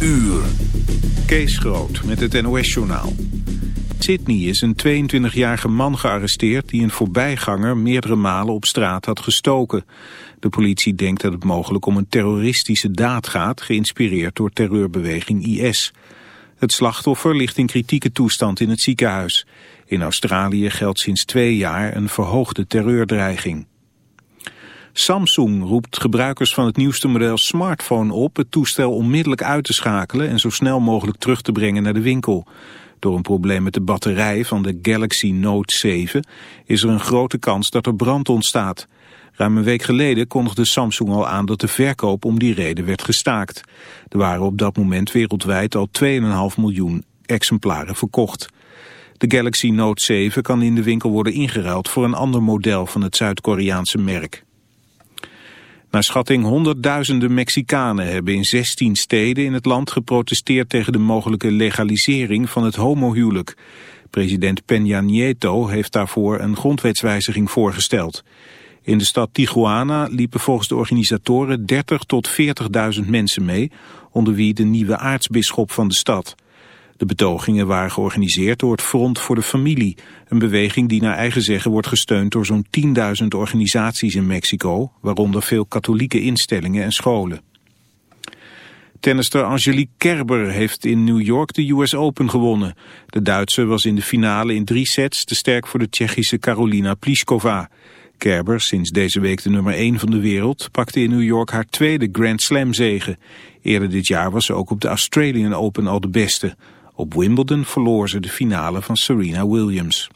uur. Kees Groot met het NOS-journaal. Sydney is een 22-jarige man gearresteerd die een voorbijganger meerdere malen op straat had gestoken. De politie denkt dat het mogelijk om een terroristische daad gaat, geïnspireerd door terreurbeweging IS. Het slachtoffer ligt in kritieke toestand in het ziekenhuis. In Australië geldt sinds twee jaar een verhoogde terreurdreiging. Samsung roept gebruikers van het nieuwste model smartphone op het toestel onmiddellijk uit te schakelen en zo snel mogelijk terug te brengen naar de winkel. Door een probleem met de batterij van de Galaxy Note 7 is er een grote kans dat er brand ontstaat. Ruim een week geleden kondigde Samsung al aan dat de verkoop om die reden werd gestaakt. Er waren op dat moment wereldwijd al 2,5 miljoen exemplaren verkocht. De Galaxy Note 7 kan in de winkel worden ingeruild voor een ander model van het Zuid-Koreaanse merk. Naar schatting honderdduizenden Mexicanen hebben in 16 steden in het land geprotesteerd tegen de mogelijke legalisering van het homohuwelijk. President Peña Nieto heeft daarvoor een grondwetswijziging voorgesteld. In de stad Tijuana liepen volgens de organisatoren 30 tot 40.000 mensen mee, onder wie de nieuwe aartsbisschop van de stad. De betogingen waren georganiseerd door het Front voor de Familie, een beweging die naar eigen zeggen wordt gesteund door zo'n 10.000 organisaties in Mexico, waaronder veel katholieke instellingen en scholen. Tennister Angelique Kerber heeft in New York de US Open gewonnen. De Duitse was in de finale in drie sets te sterk voor de Tsjechische Karolina Pliskova. Kerber, sinds deze week de nummer 1 van de wereld, pakte in New York haar tweede Grand Slam zege. Eerder dit jaar was ze ook op de Australian Open al de beste. Op Wimbledon verloor ze de finale van Serena Williams.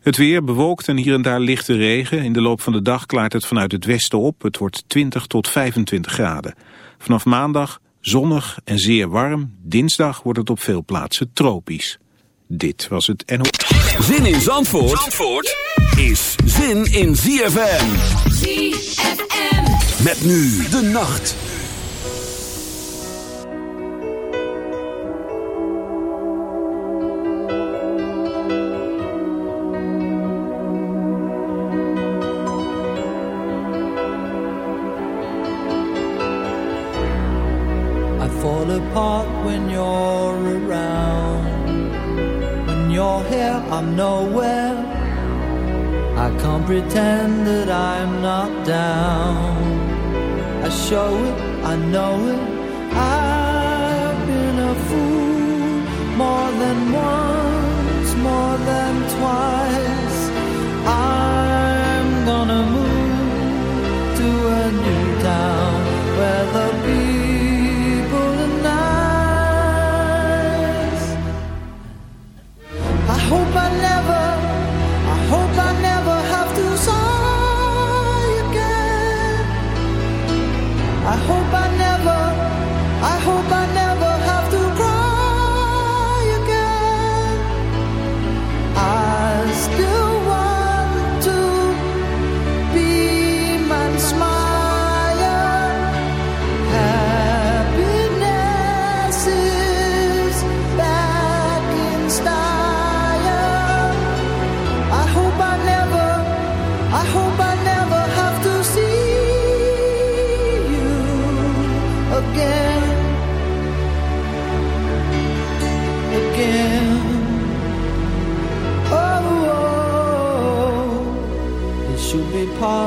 Het weer bewolkt en hier en daar lichte regen. In de loop van de dag klaart het vanuit het westen op. Het wordt 20 tot 25 graden. Vanaf maandag zonnig en zeer warm. Dinsdag wordt het op veel plaatsen tropisch. Dit was het NO. Zin in Zandvoort, Zandvoort is zin in ZFM. ZFM. Met nu de nacht. I'm nowhere. I can't pretend that I'm not down. I show it, I know it. I've been a fool more than once, more than twice. I'm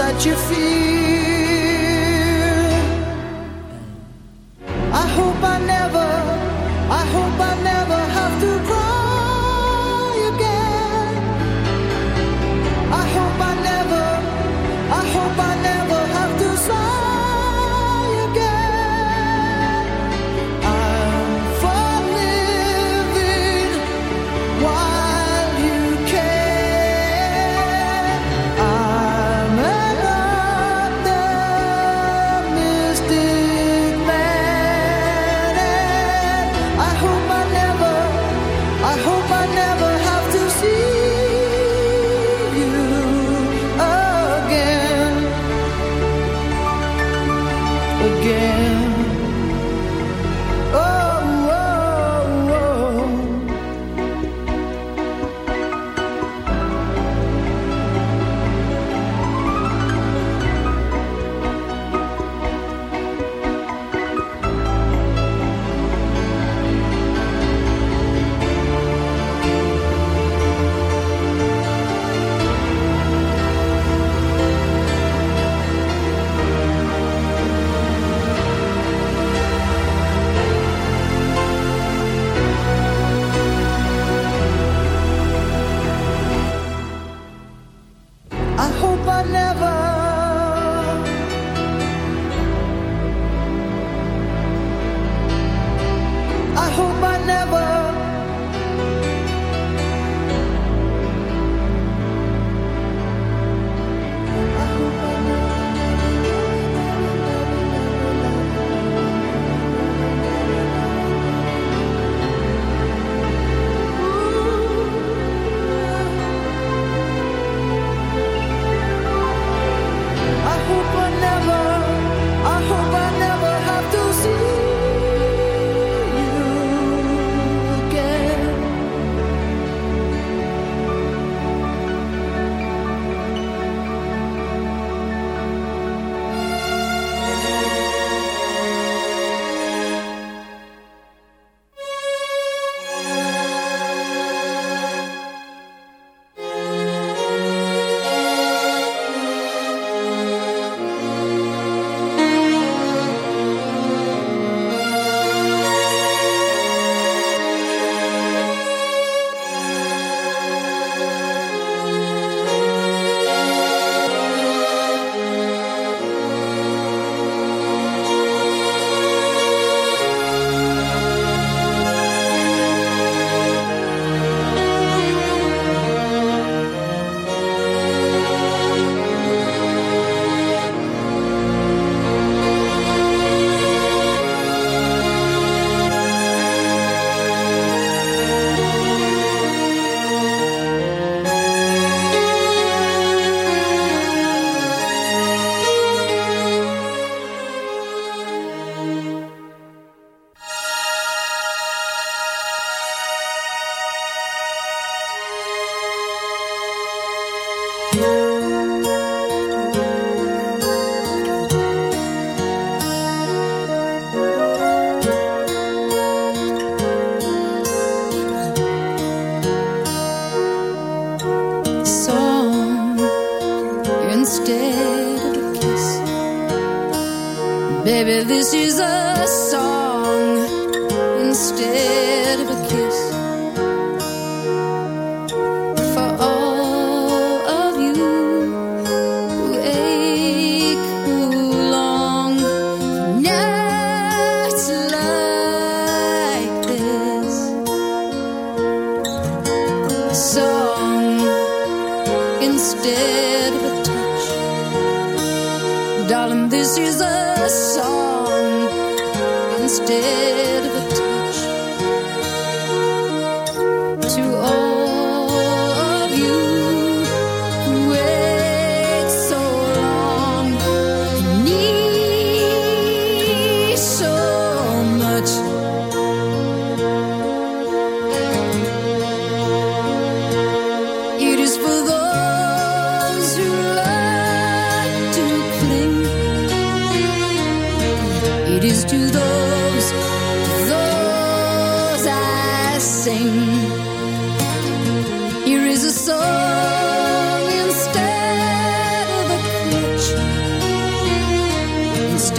that you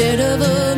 instead of a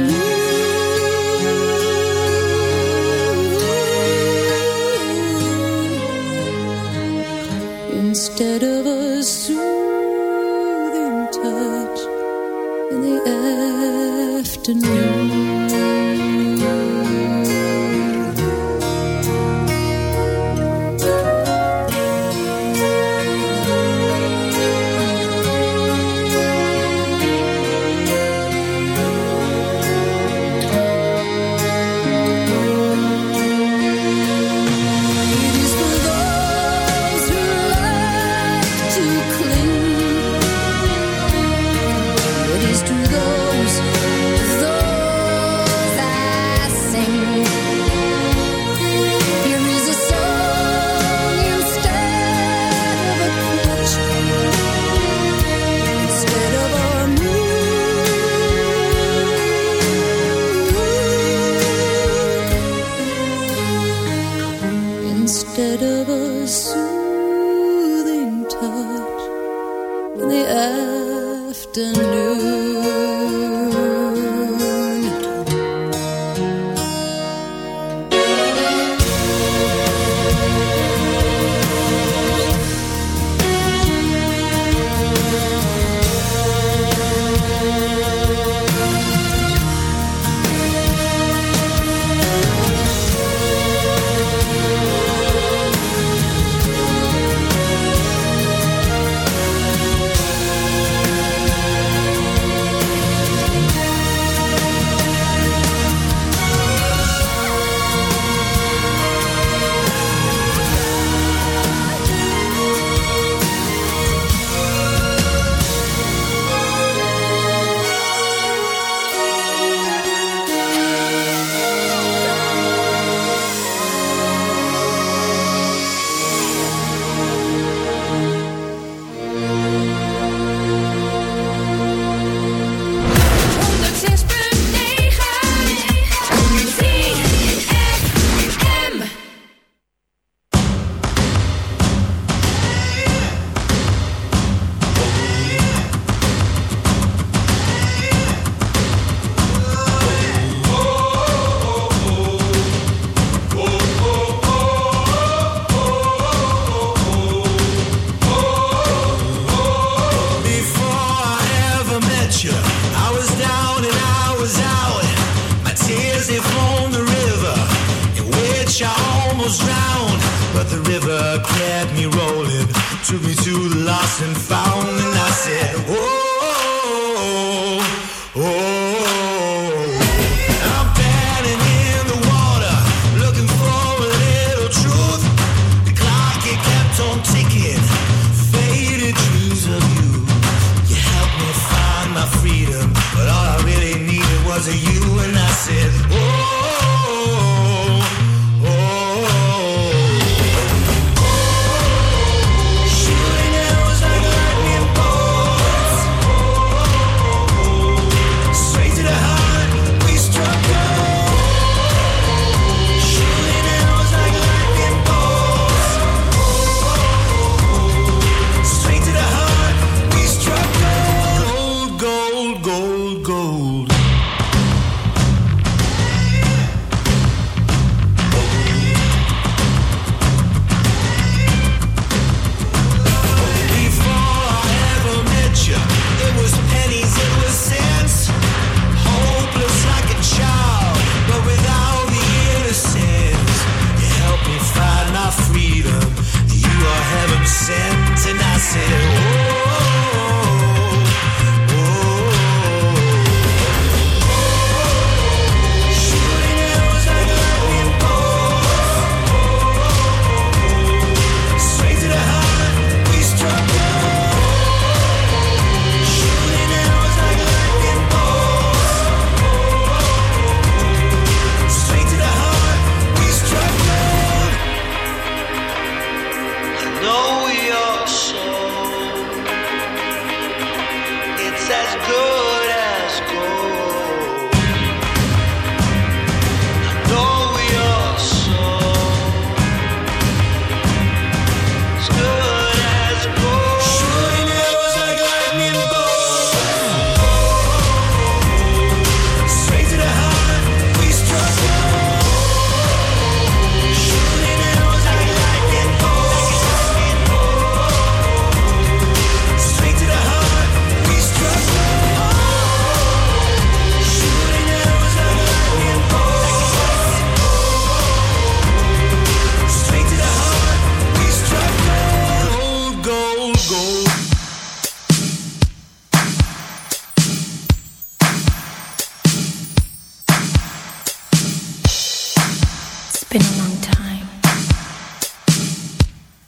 been a long time.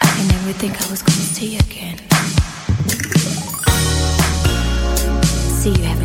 I didn't think I was gonna see you again. See you haven't.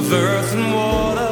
of earth and water.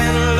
and love.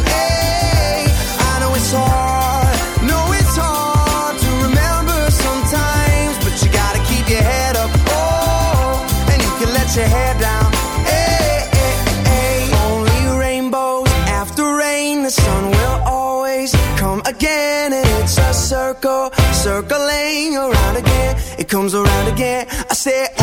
circling around again. It comes around again. I said.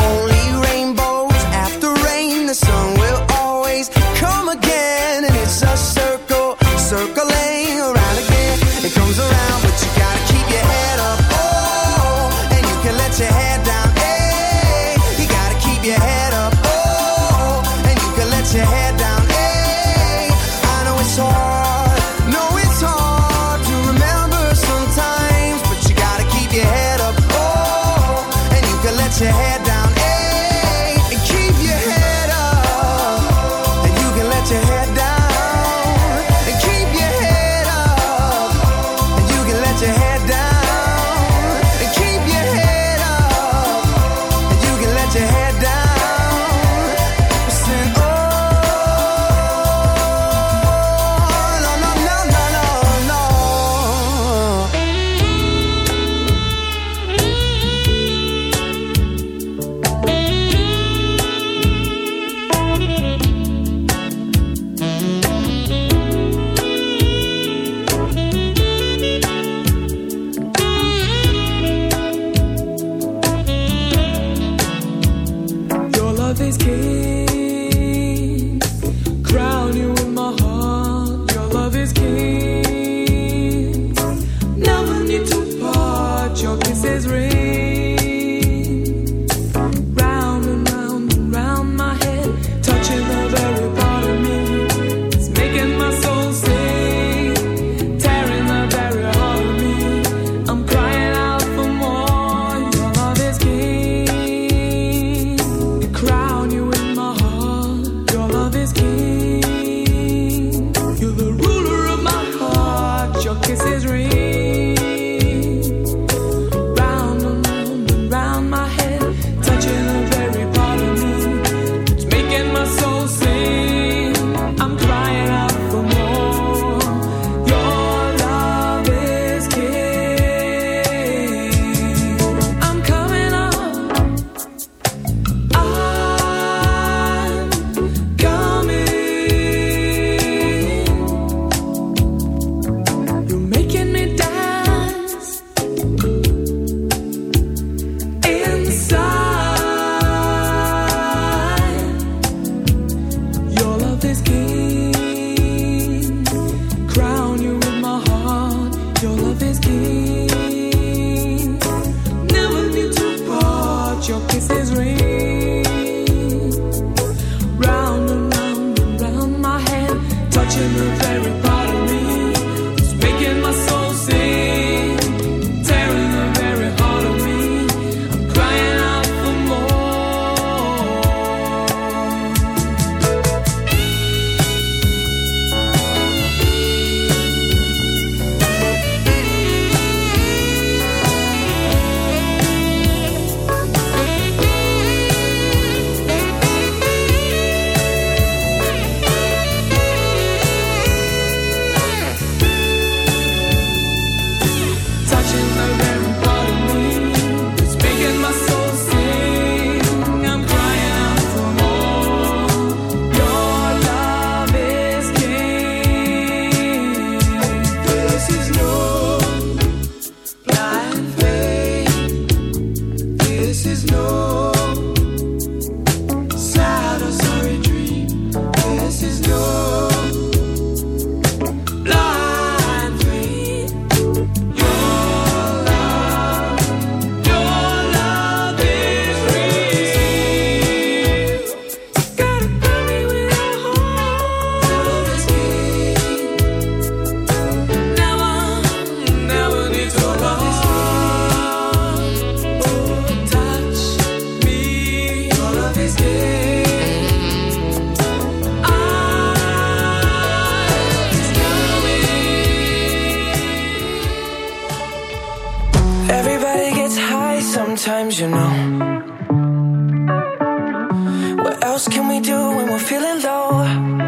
else can we do when we're feeling low?